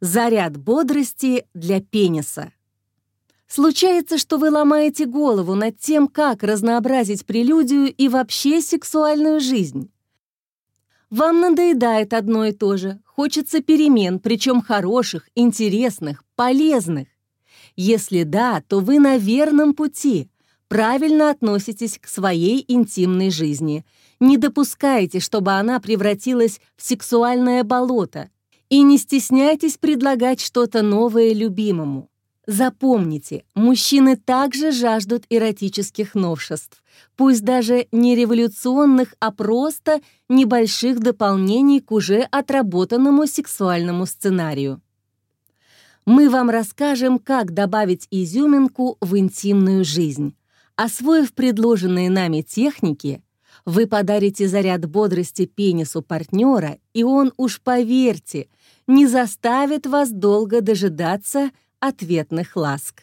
Заряд бодрости для пениса. Случается, что вы ломаете голову над тем, как разнообразить прелюдию и вообще сексуальную жизнь. Вам надоедает одно и то же, хочется перемен, причем хороших, интересных, полезных. Если да, то вы на верном пути, правильно относитесь к своей интимной жизни, не допускайте, чтобы она превратилась в сексуальное болото, и не стесняйтесь предлагать что-то новое любимому. Запомните, мужчины также жаждут эротических новшеств, пусть даже не революционных, а просто небольших дополнений к уже отработанному сексуальному сценарию. Мы вам расскажем, как добавить изюминку в интимную жизнь. Освоив предложенные нами техники, вы подарите заряд бодрости пенису партнера, и он, уж поверьте, не заставит вас долго дожидаться ответных ласк.